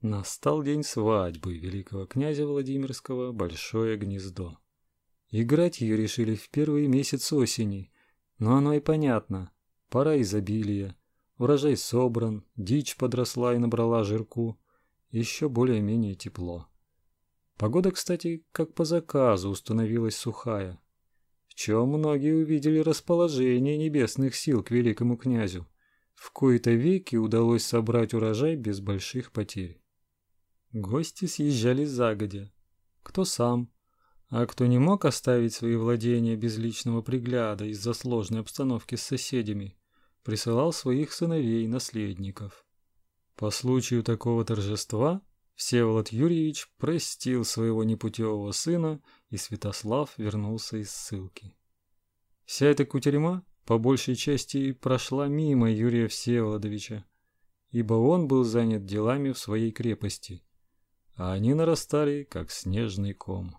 Настал день свадьбы великого князя Владимирского Большое гнездо. Играть ее решили в первый месяц осени, но оно и понятно. Пора изобилия. Урожай собран, дичь подросла и набрала жирку. Еще более-менее тепло. Погода, кстати, как по заказу установилась сухая. В чем многие увидели расположение небесных сил к великому князю. В кои-то веки удалось собрать урожай без больших потерь. Гости съезжали загодя. Кто сам, а кто не мог оставить свои владения без личного пригляда из-за сложной обстановки с соседями, присылал своих сыновей-наследников. По случаю такого торжества Всеволод Юрьевич простил своего непутевого сына, и Святослав вернулся из ссылки. Вся эта кутерьма по большей части прошла мимо Юрия Всеволодовича, ибо он был занят делами в своей крепости – а они нарастали, как снежный ком.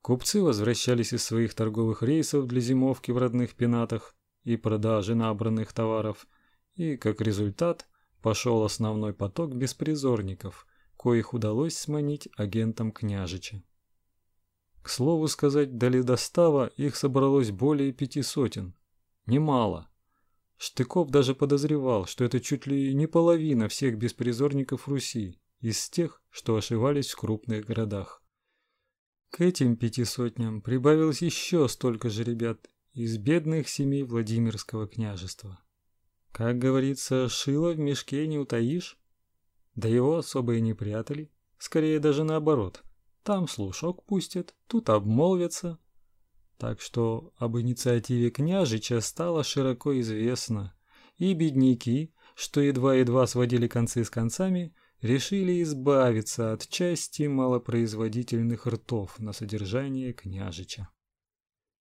Купцы возвращались из своих торговых рейсов для зимовки в родных пенатах и продажи набранных товаров, и, как результат, пошел основной поток беспризорников, коих удалось сманить агентам княжича. К слову сказать, до ледостава их собралось более пяти сотен. Немало. Штыков даже подозревал, что это чуть ли не половина всех беспризорников Руси из тех, что ошивались в крупных городах. К этим пяти сотням прибавилось еще столько же ребят из бедных семей Владимирского княжества. Как говорится, шило в мешке не утаишь. Да его особо и не прятали, скорее даже наоборот. Там слушок пустят, тут обмолвятся. Так что об инициативе княжича стало широко известно, и бедняки, что едва-едва сводили концы с концами, решили избавиться от части малопроизводительных ртов на содержание княжича.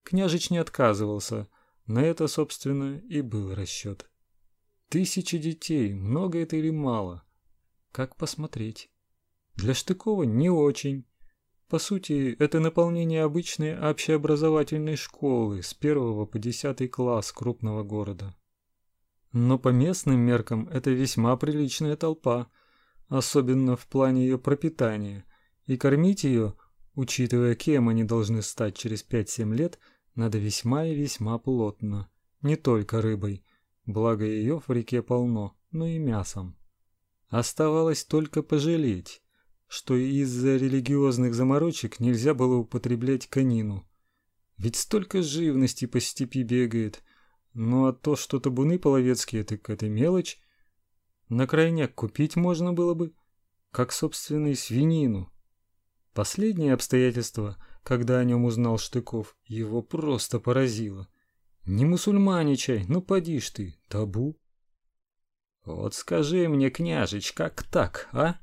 Княжич не отказывался, на это, собственно, и был расчет. Тысячи детей, много это или мало? Как посмотреть? Для Штыкова не очень. По сути, это наполнение обычной общеобразовательной школы с первого по десятый класс крупного города. Но по местным меркам это весьма приличная толпа – особенно в плане ее пропитания, и кормить ее, учитывая, кем они должны стать через 5-7 лет, надо весьма и весьма плотно, не только рыбой, благо ее в реке полно, но и мясом. Оставалось только пожалеть, что из-за религиозных заморочек нельзя было употреблять конину. Ведь столько живности по степи бегает, ну а то, что табуны половецкие, так это мелочь, на крайняк купить можно было бы, как собственную свинину. Последнее обстоятельство, когда о нем узнал Штыков, его просто поразило. Не мусульманичай, ну поди ж ты, табу. Вот скажи мне, княжич, как так, а?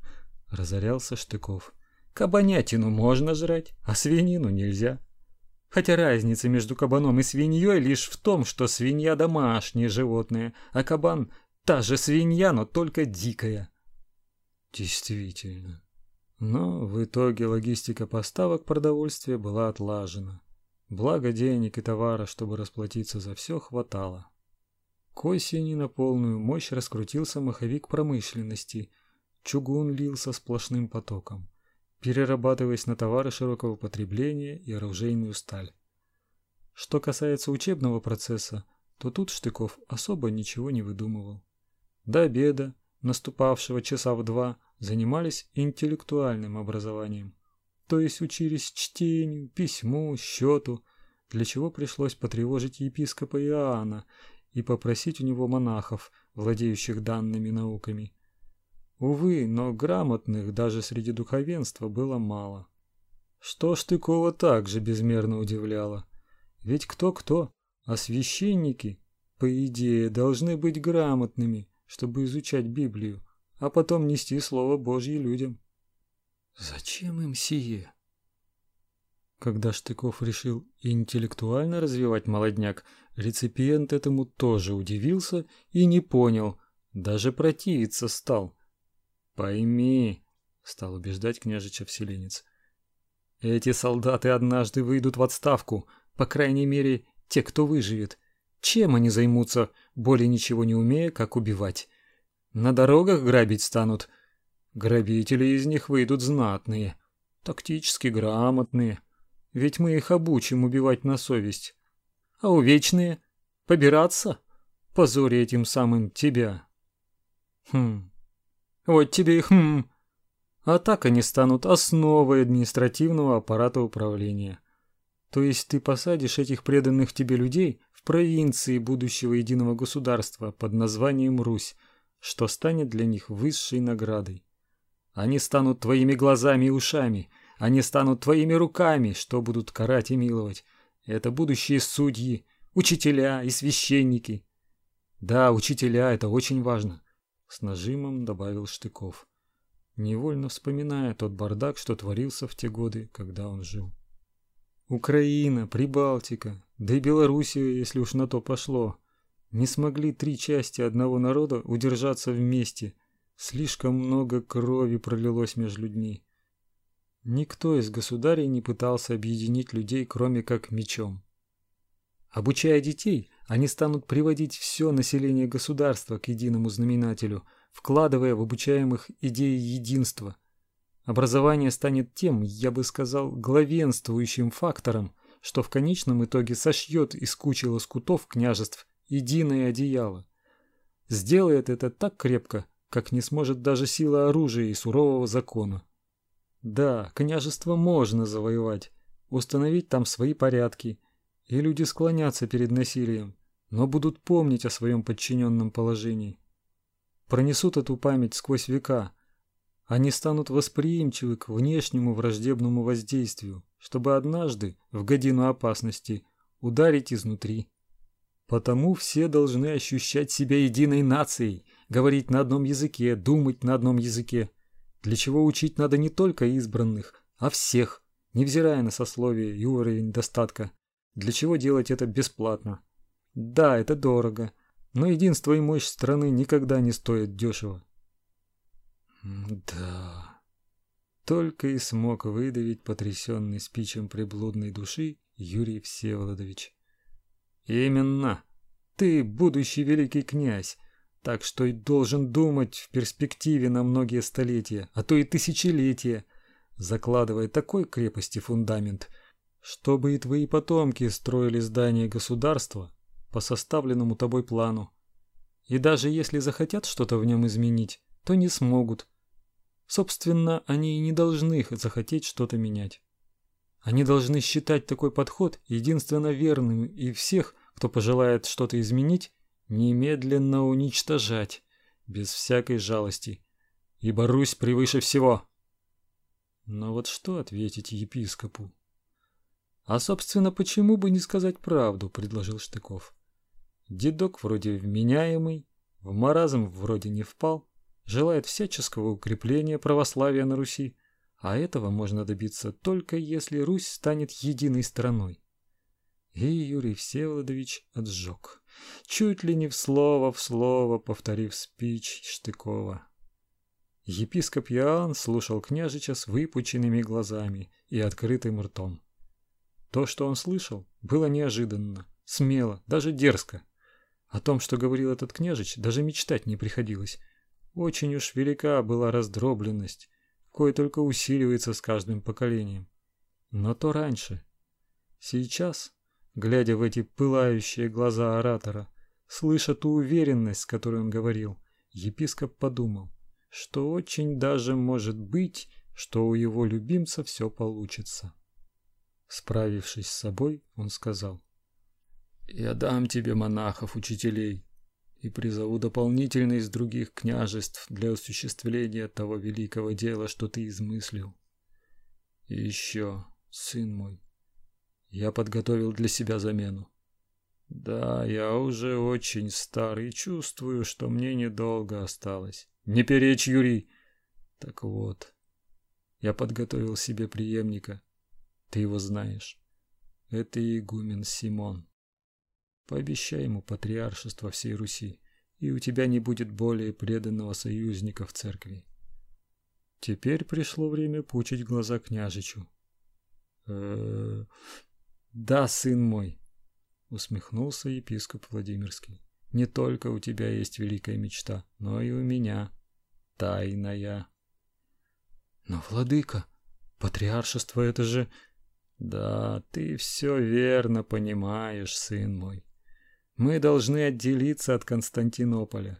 разорялся Штыков. Кабанятину можно жрать, а свинину нельзя. Хотя разница между кабаном и свиньей лишь в том, что свинья домашнее животное, а кабан Та же свинья, но только дикая. Действительно. Но в итоге логистика поставок продовольствия была отлажена. Благо денег и товара, чтобы расплатиться за все, хватало. К осени на полную мощь раскрутился маховик промышленности. Чугун лился сплошным потоком, перерабатываясь на товары широкого потребления и оружейную сталь. Что касается учебного процесса, то тут Штыков особо ничего не выдумывал. До обеда, наступавшего часа в два, занимались интеллектуальным образованием. То есть учились чтению, письму, счету, для чего пришлось потревожить епископа Иоанна и попросить у него монахов, владеющих данными науками. Увы, но грамотных даже среди духовенства было мало. Что Штыкова также безмерно удивляло. Ведь кто-кто, а священники, по идее, должны быть грамотными, чтобы изучать Библию, а потом нести Слово Божье людям. Зачем им сие? Когда Штыков решил интеллектуально развивать молодняк, реципиент этому тоже удивился и не понял, даже противиться стал. «Пойми», — стал убеждать княжича вселенец, — «эти солдаты однажды выйдут в отставку, по крайней мере, те, кто выживет. Чем они займутся, более ничего не умея, как убивать? На дорогах грабить станут. Грабители из них выйдут знатные, тактически грамотные, ведь мы их обучим убивать на совесть. А увечные — побираться, позоря этим самым тебя. Хм, вот тебе и хм. А так они станут основой административного аппарата управления. То есть ты посадишь этих преданных тебе людей в провинции будущего единого государства под названием Русь, что станет для них высшей наградой. Они станут твоими глазами и ушами, они станут твоими руками, что будут карать и миловать. Это будущие судьи, учителя и священники. Да, учителя это очень важно, с нажимом добавил Штыков, невольно вспоминая тот бардак, что творился в те годы, когда он жил. Украина, Прибалтика, да и Белоруссия, если уж на то пошло, не смогли три части одного народа удержаться вместе. Слишком много крови пролилось между людьми. Никто из государей не пытался объединить людей, кроме как мечом. Обучая детей, они станут приводить все население государства к единому знаменателю, вкладывая в обучаемых идеи единства. Образование станет тем, я бы сказал, главенствующим фактором, что в конечном итоге сошьет из кучи лоскутов княжеств единое одеяло. Сделает это так крепко, как не сможет даже сила оружия и сурового закона. Да, княжество можно завоевать, установить там свои порядки, и люди склонятся перед насилием, но будут помнить о своем подчиненном положении. Пронесут эту память сквозь века. Они станут восприимчивы к внешнему враждебному воздействию, чтобы однажды, в годину опасности, ударить изнутри. Потому все должны ощущать себя единой нацией, говорить на одном языке, думать на одном языке. Для чего учить надо не только избранных, а всех, невзирая на сословие и уровень достатка. Для чего делать это бесплатно? Да, это дорого, но единство и мощь страны никогда не стоят дешево. Да. Только и смог выдавить потрясенный спичем приблудной души Юрий Всеволодович. Именно. Ты будущий великий князь, так что и должен думать в перспективе на многие столетия, а то и тысячелетия, закладывая такой крепости фундамент, чтобы и твои потомки строили здания государства по составленному тобой плану. И даже если захотят что-то в нем изменить, то не смогут. Собственно, они и не должны захотеть что-то менять. Они должны считать такой подход единственно верным и всех, кто пожелает что-то изменить, немедленно уничтожать, без всякой жалости, ибо Русь превыше всего. Но вот что ответить епископу? А собственно, почему бы не сказать правду, предложил Штыков. Дедок вроде вменяемый, в маразм вроде не впал, желает всяческого укрепления православия на Руси, а этого можно добиться только если Русь станет единой страной. И Юрий Всеволодович отжег, чуть ли не в слово в слово повторив спич Штыкова. Епископ Иоанн слушал княжича с выпученными глазами и открытым ртом. То, что он слышал, было неожиданно, смело, даже дерзко. О том, что говорил этот княжич, даже мечтать не приходилось. Очень уж велика была раздробленность, кое только усиливается с каждым поколением. Но то раньше. Сейчас, глядя в эти пылающие глаза оратора, слыша ту уверенность, с которой он говорил, епископ подумал, что очень даже может быть, что у его любимца все получится. Справившись с собой, он сказал: "Я дам тебе монахов, учителей, и призову дополнительно из других княжеств для осуществления того великого дела, что ты измыслил. И еще, сын мой, я подготовил для себя замену. Да, я уже очень стар и чувствую, что мне недолго осталось. Не перечь, Юрий. Так вот, я подготовил себе преемника. Ты его знаешь. Это игумен Симон. Пообещай ему патриаршество всей Руси, и у тебя не будет более преданного союзника в церкви. Теперь пришло время пучить глаза княжичу. Э, да, сын мой, усмехнулся епископ Владимирский. Не только у тебя есть великая мечта, но и у меня тайная. Но, владыка, патриаршество это же... Да, ты все верно понимаешь, сын мой. Мы должны отделиться от Константинополя,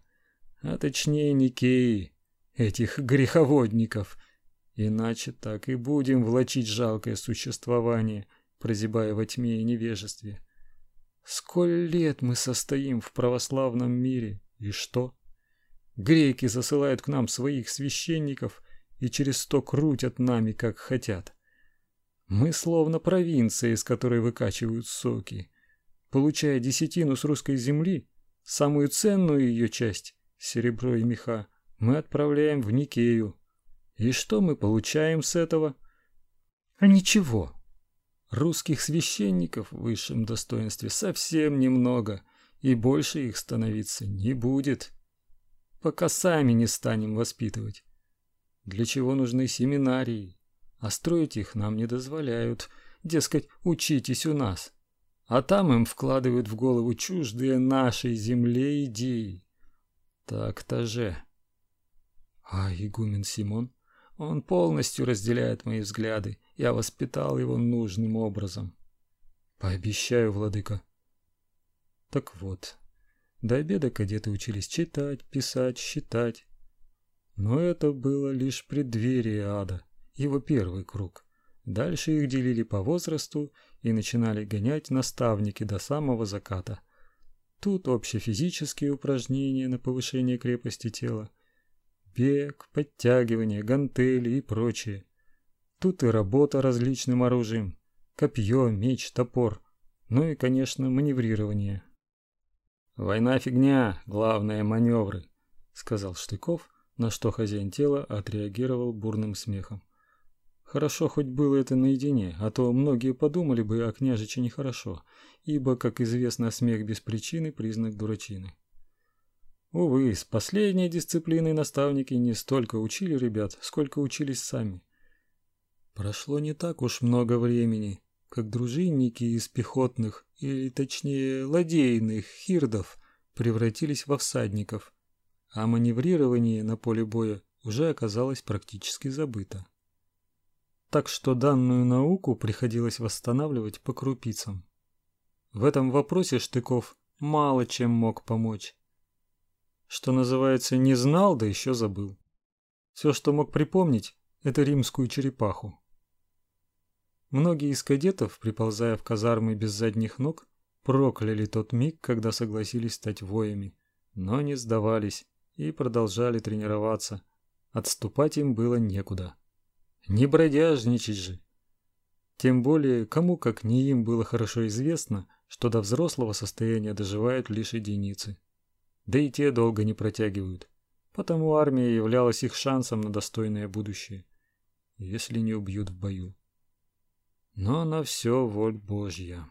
а точнее Никеи, этих греховодников, иначе так и будем влачить жалкое существование, прозябая во тьме и невежестве. Сколь лет мы состоим в православном мире, и что? Греки засылают к нам своих священников и через сто крутят нами, как хотят. Мы словно провинция, из которой выкачивают соки получая десятину с русской земли, самую ценную ее часть серебро и меха, мы отправляем в Никею. И что мы получаем с этого? А ничего. Русских священников в высшем достоинстве совсем немного, и больше их становиться не будет, пока сами не станем воспитывать. Для чего нужны семинарии? А строить их нам не дозволяют. Дескать, учитесь у нас а там им вкладывают в голову чуждые нашей земле идеи. Так-то же. А игумен Симон, он полностью разделяет мои взгляды. Я воспитал его нужным образом. Пообещаю, владыка. Так вот, до обеда кадеты учились читать, писать, считать. Но это было лишь преддверие ада, его первый круг. Дальше их делили по возрасту и начинали гонять наставники до самого заката. Тут общефизические упражнения на повышение крепости тела, бег, подтягивания, гантели и прочее. Тут и работа различным оружием: копье, меч, топор, ну и, конечно, маневрирование. Война фигня, главное маневры, сказал Штыков, на что хозяин тела отреагировал бурным смехом. Хорошо хоть было это наедине, а то многие подумали бы о княжиче нехорошо, ибо, как известно, смех без причины признак дурачины. Увы, с последней дисциплиной наставники не столько учили ребят, сколько учились сами. Прошло не так уж много времени, как дружинники из пехотных, или точнее ладейных хирдов превратились во всадников, а маневрирование на поле боя уже оказалось практически забыто так что данную науку приходилось восстанавливать по крупицам. В этом вопросе Штыков мало чем мог помочь. Что называется, не знал, да еще забыл. Все, что мог припомнить, это римскую черепаху. Многие из кадетов, приползая в казармы без задних ног, прокляли тот миг, когда согласились стать воями, но не сдавались и продолжали тренироваться. Отступать им было некуда. Не бродяжничать же. Тем более, кому как не им было хорошо известно, что до взрослого состояния доживают лишь единицы. Да и те долго не протягивают. Потому армия являлась их шансом на достойное будущее, если не убьют в бою. Но на все воль Божья.